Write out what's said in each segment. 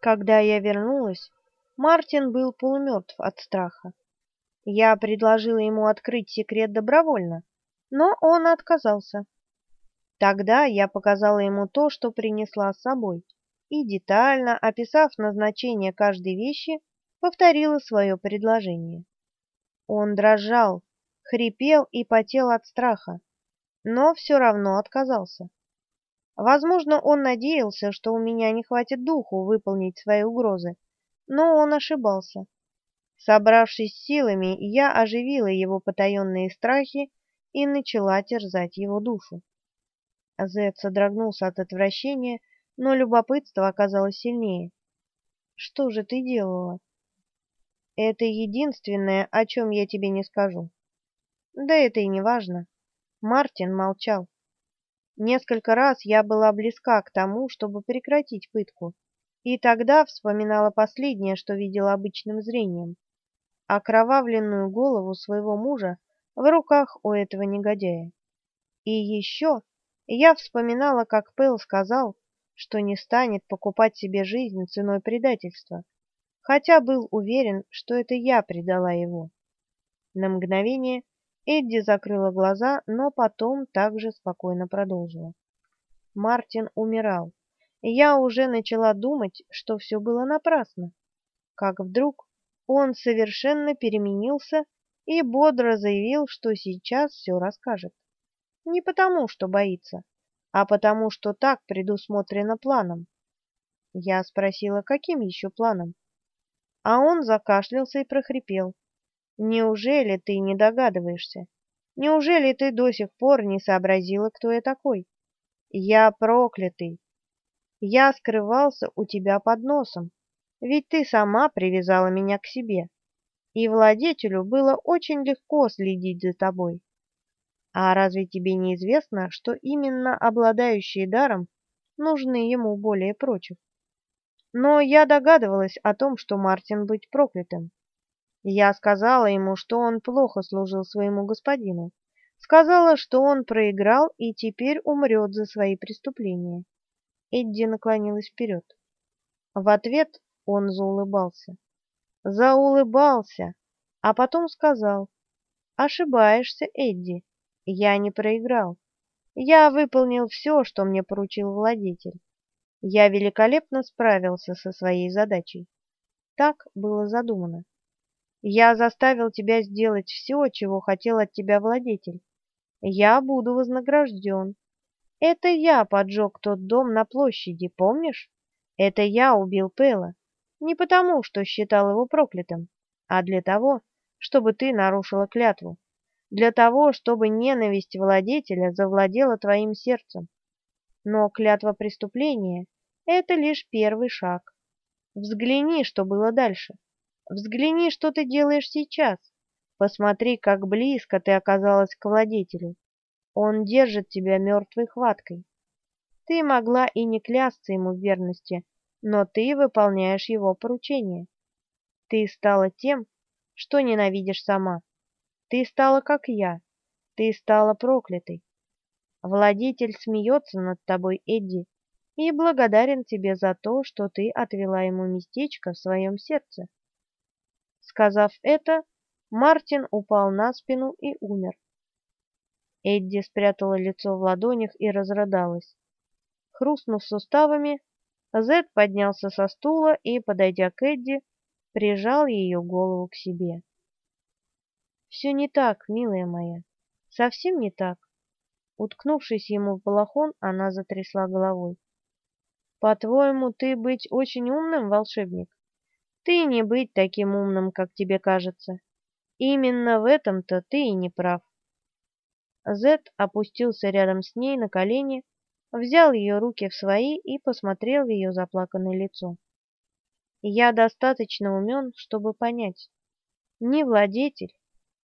Когда я вернулась, Мартин был полумертв от страха. Я предложила ему открыть секрет добровольно, но он отказался. Тогда я показала ему то, что принесла с собой, и, детально описав назначение каждой вещи, повторила свое предложение. Он дрожал, хрипел и потел от страха, но все равно отказался. Возможно, он надеялся, что у меня не хватит духу выполнить свои угрозы, но он ошибался. Собравшись силами, я оживила его потаенные страхи и начала терзать его душу. Зед содрогнулся от отвращения, но любопытство оказалось сильнее. «Что же ты делала?» «Это единственное, о чем я тебе не скажу». «Да это и не важно». Мартин молчал. Несколько раз я была близка к тому, чтобы прекратить пытку, и тогда вспоминала последнее, что видела обычным зрением — окровавленную голову своего мужа в руках у этого негодяя. И еще я вспоминала, как Пэл сказал, что не станет покупать себе жизнь ценой предательства, хотя был уверен, что это я предала его. На мгновение Эдди закрыла глаза, но потом также спокойно продолжила. Мартин умирал, я уже начала думать, что все было напрасно. Как вдруг он совершенно переменился и бодро заявил, что сейчас все расскажет. Не потому, что боится, а потому, что так предусмотрено планом. Я спросила, каким еще планом? А он закашлялся и прохрипел. Неужели ты не догадываешься? Неужели ты до сих пор не сообразила, кто я такой? Я проклятый. Я скрывался у тебя под носом, ведь ты сама привязала меня к себе, и владетелю было очень легко следить за тобой. А разве тебе не известно, что именно обладающие даром нужны ему более прочих? Но я догадывалась о том, что Мартин быть проклятым. Я сказала ему, что он плохо служил своему господину. Сказала, что он проиграл и теперь умрет за свои преступления. Эдди наклонилась вперед. В ответ он заулыбался. Заулыбался, а потом сказал, «Ошибаешься, Эдди. Я не проиграл. Я выполнил все, что мне поручил владетель. Я великолепно справился со своей задачей. Так было задумано. Я заставил тебя сделать все, чего хотел от тебя владетель. Я буду вознагражден. Это я поджег тот дом на площади, помнишь? Это я убил Пэла. Не потому, что считал его проклятым, а для того, чтобы ты нарушила клятву для того, чтобы ненависть владетеля завладела твоим сердцем. Но клятва преступления — это лишь первый шаг. Взгляни, что было дальше. Взгляни, что ты делаешь сейчас. Посмотри, как близко ты оказалась к владетелю. Он держит тебя мертвой хваткой. Ты могла и не клясться ему в верности, но ты выполняешь его поручение. Ты стала тем, что ненавидишь сама. Ты стала как я. Ты стала проклятой. Владетель смеется над тобой, Эдди, и благодарен тебе за то, что ты отвела ему местечко в своем сердце. Сказав это, Мартин упал на спину и умер. Эдди спрятала лицо в ладонях и разрыдалась. Хрустнув суставами, Зед поднялся со стула и, подойдя к Эдди, прижал ее голову к себе. Все не так, милая моя, совсем не так. Уткнувшись ему в балахон, она затрясла головой. По-твоему, ты быть очень умным, волшебник? Ты не быть таким умным, как тебе кажется. Именно в этом-то ты и не прав. Зет опустился рядом с ней на колени, взял ее руки в свои и посмотрел в ее заплаканное лицо. Я достаточно умен, чтобы понять. Ни владетель,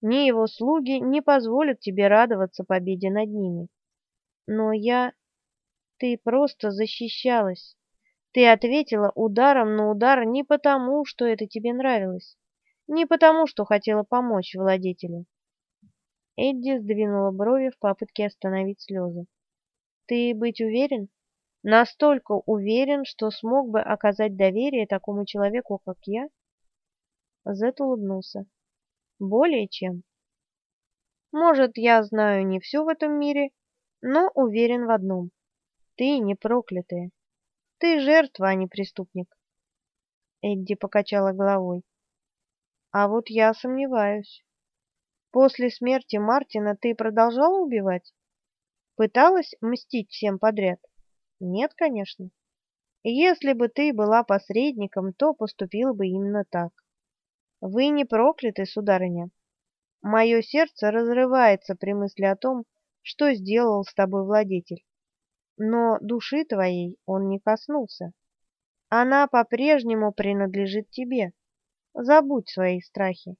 ни его слуги не позволят тебе радоваться победе над ними. Но я... Ты просто защищалась. Ты ответила ударом на удар не потому, что это тебе нравилось, не потому, что хотела помочь владетелю. Эдди сдвинула брови в попытке остановить слезы. Ты быть уверен? Настолько уверен, что смог бы оказать доверие такому человеку, как я? Зет улыбнулся. Более чем. Может, я знаю не все в этом мире, но уверен в одном. Ты не проклятая. Ты жертва, а не преступник. Эдди покачала головой. А вот я сомневаюсь. После смерти Мартина ты продолжала убивать? Пыталась мстить всем подряд? Нет, конечно. Если бы ты была посредником, то поступила бы именно так. Вы не прокляты, сударыня. Мое сердце разрывается при мысли о том, что сделал с тобой владетель. Но души твоей он не коснулся. Она по-прежнему принадлежит тебе. Забудь свои страхи.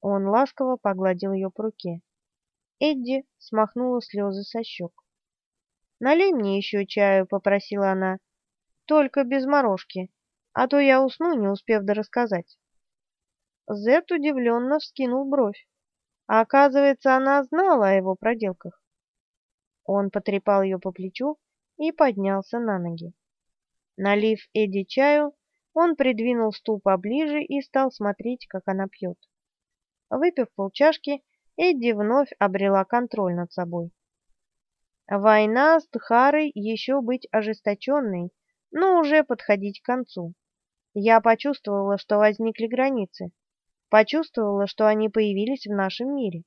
Он ласково погладил ее по руке. Эдди смахнула слезы со щек. «Налей мне еще чаю», — попросила она. «Только без морожки, а то я усну, не успев дорассказать». Зет удивленно вскинул бровь. А оказывается, она знала о его проделках. Он потрепал ее по плечу и поднялся на ноги. Налив Эдди чаю, он придвинул стул поближе и стал смотреть, как она пьет. Выпив полчашки, Эдди вновь обрела контроль над собой. Война с Тхарой еще быть ожесточенной, но уже подходить к концу. Я почувствовала, что возникли границы. Почувствовала, что они появились в нашем мире.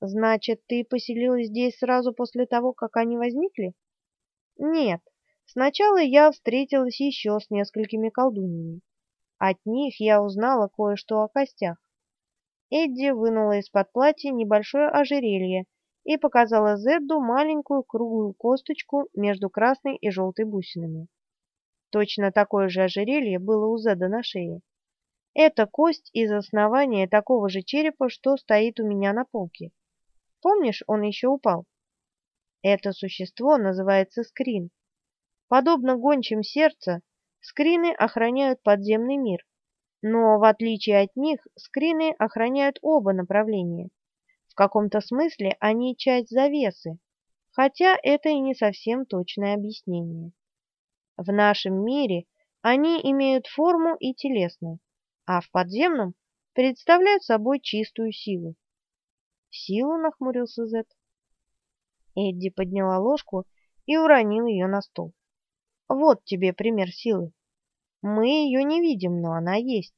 Значит, ты поселилась здесь сразу после того, как они возникли? Нет. Сначала я встретилась еще с несколькими колдуньями. От них я узнала кое-что о костях. Эдди вынула из-под платья небольшое ожерелье и показала Зедду маленькую круглую косточку между красной и желтой бусинами. Точно такое же ожерелье было у Зедда на шее. Это кость из основания такого же черепа, что стоит у меня на полке. Помнишь, он еще упал? Это существо называется скрин. Подобно гончим сердца, скрины охраняют подземный мир, но, в отличие от них, скрины охраняют оба направления. В каком-то смысле они часть завесы, хотя это и не совсем точное объяснение. В нашем мире они имеют форму и телесную, а в подземном представляют собой чистую силу. «Силу?» — нахмурился Зет. Эдди подняла ложку и уронила ее на стол. «Вот тебе пример силы. Мы ее не видим, но она есть.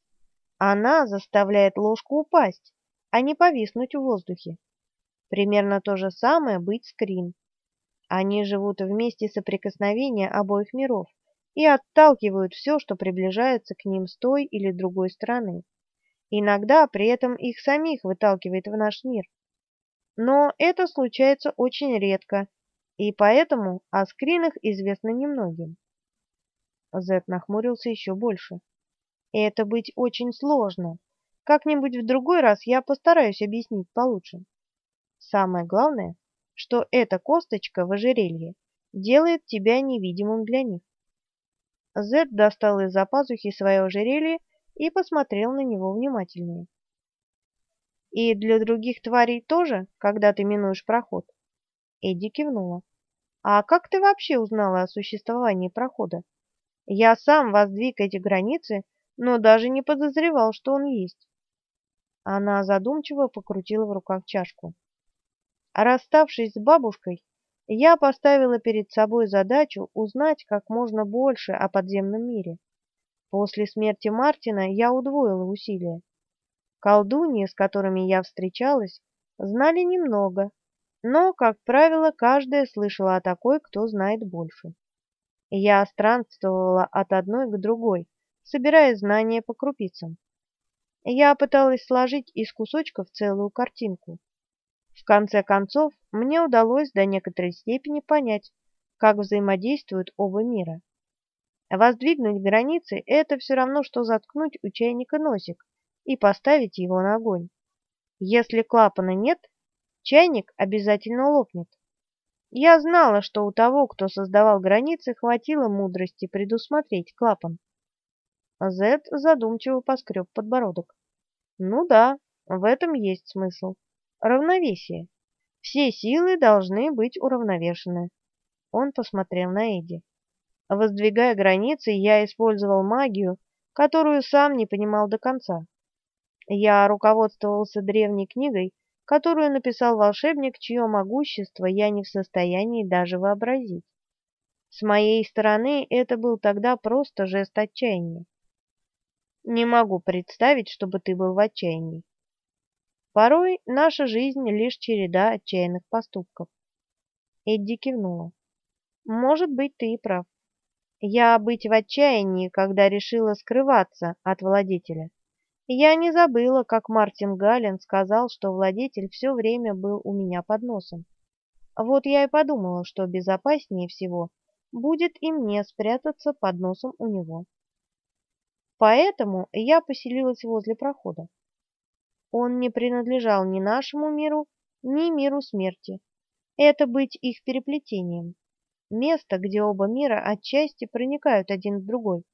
Она заставляет ложку упасть, а не повиснуть в воздухе. Примерно то же самое быть скрин. Они живут вместе соприкосновения обоих миров и отталкивают все, что приближается к ним с той или другой стороны. Иногда при этом их самих выталкивает в наш мир. Но это случается очень редко, и поэтому о скринах известно немногим. Зет нахмурился еще больше. Это быть очень сложно. Как-нибудь в другой раз я постараюсь объяснить получше. Самое главное, что эта косточка в ожерелье делает тебя невидимым для них. Зед достал из-за пазухи свое ожерелье и посмотрел на него внимательнее. «И для других тварей тоже, когда ты минуешь проход?» Эдди кивнула. «А как ты вообще узнала о существовании прохода? Я сам воздвиг эти границы, но даже не подозревал, что он есть». Она задумчиво покрутила в руках чашку. Расставшись с бабушкой, я поставила перед собой задачу узнать как можно больше о подземном мире. После смерти Мартина я удвоила усилия. Колдуньи, с которыми я встречалась, знали немного, но, как правило, каждая слышала о такой, кто знает больше. Я странствовала от одной к другой, собирая знания по крупицам. Я пыталась сложить из кусочков целую картинку. В конце концов, мне удалось до некоторой степени понять, как взаимодействуют оба мира. Воздвигнуть границы – это все равно, что заткнуть у чайника носик, и поставить его на огонь. Если клапана нет, чайник обязательно лопнет. Я знала, что у того, кто создавал границы, хватило мудрости предусмотреть клапан. Зед задумчиво поскреб подбородок. Ну да, в этом есть смысл. Равновесие. Все силы должны быть уравновешены. Он посмотрел на Эдди. Воздвигая границы, я использовал магию, которую сам не понимал до конца. Я руководствовался древней книгой, которую написал волшебник, чье могущество я не в состоянии даже вообразить. С моей стороны это был тогда просто жест отчаяния. Не могу представить, чтобы ты был в отчаянии. Порой наша жизнь лишь череда отчаянных поступков. Эдди кивнула. Может быть, ты и прав. Я быть в отчаянии, когда решила скрываться от владетеля. Я не забыла, как Мартин Галлен сказал, что владетель все время был у меня под носом. Вот я и подумала, что безопаснее всего будет и мне спрятаться под носом у него. Поэтому я поселилась возле прохода. Он не принадлежал ни нашему миру, ни миру смерти. Это быть их переплетением. Место, где оба мира отчасти проникают один в другой.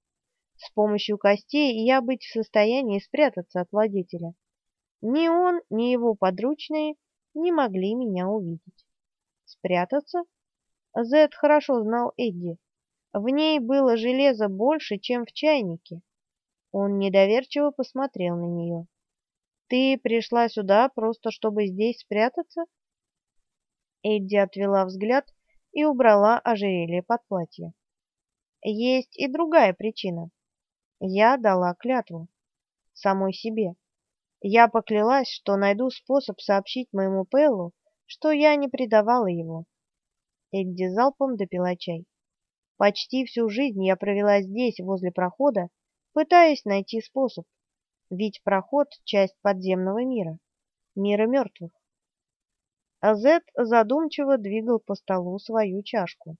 С помощью костей я быть в состоянии спрятаться от владетеля. Ни он, ни его подручные не могли меня увидеть. Спрятаться? Зед хорошо знал Эдди. В ней было железа больше, чем в чайнике. Он недоверчиво посмотрел на нее. «Ты пришла сюда просто, чтобы здесь спрятаться?» Эдди отвела взгляд и убрала ожерелье под платье. «Есть и другая причина. Я дала клятву. Самой себе. Я поклялась, что найду способ сообщить моему Пэллу, что я не предавала его. Эдди залпом допила чай. Почти всю жизнь я провела здесь, возле прохода, пытаясь найти способ. Ведь проход — часть подземного мира, мира мертвых. А Зет задумчиво двигал по столу свою чашку.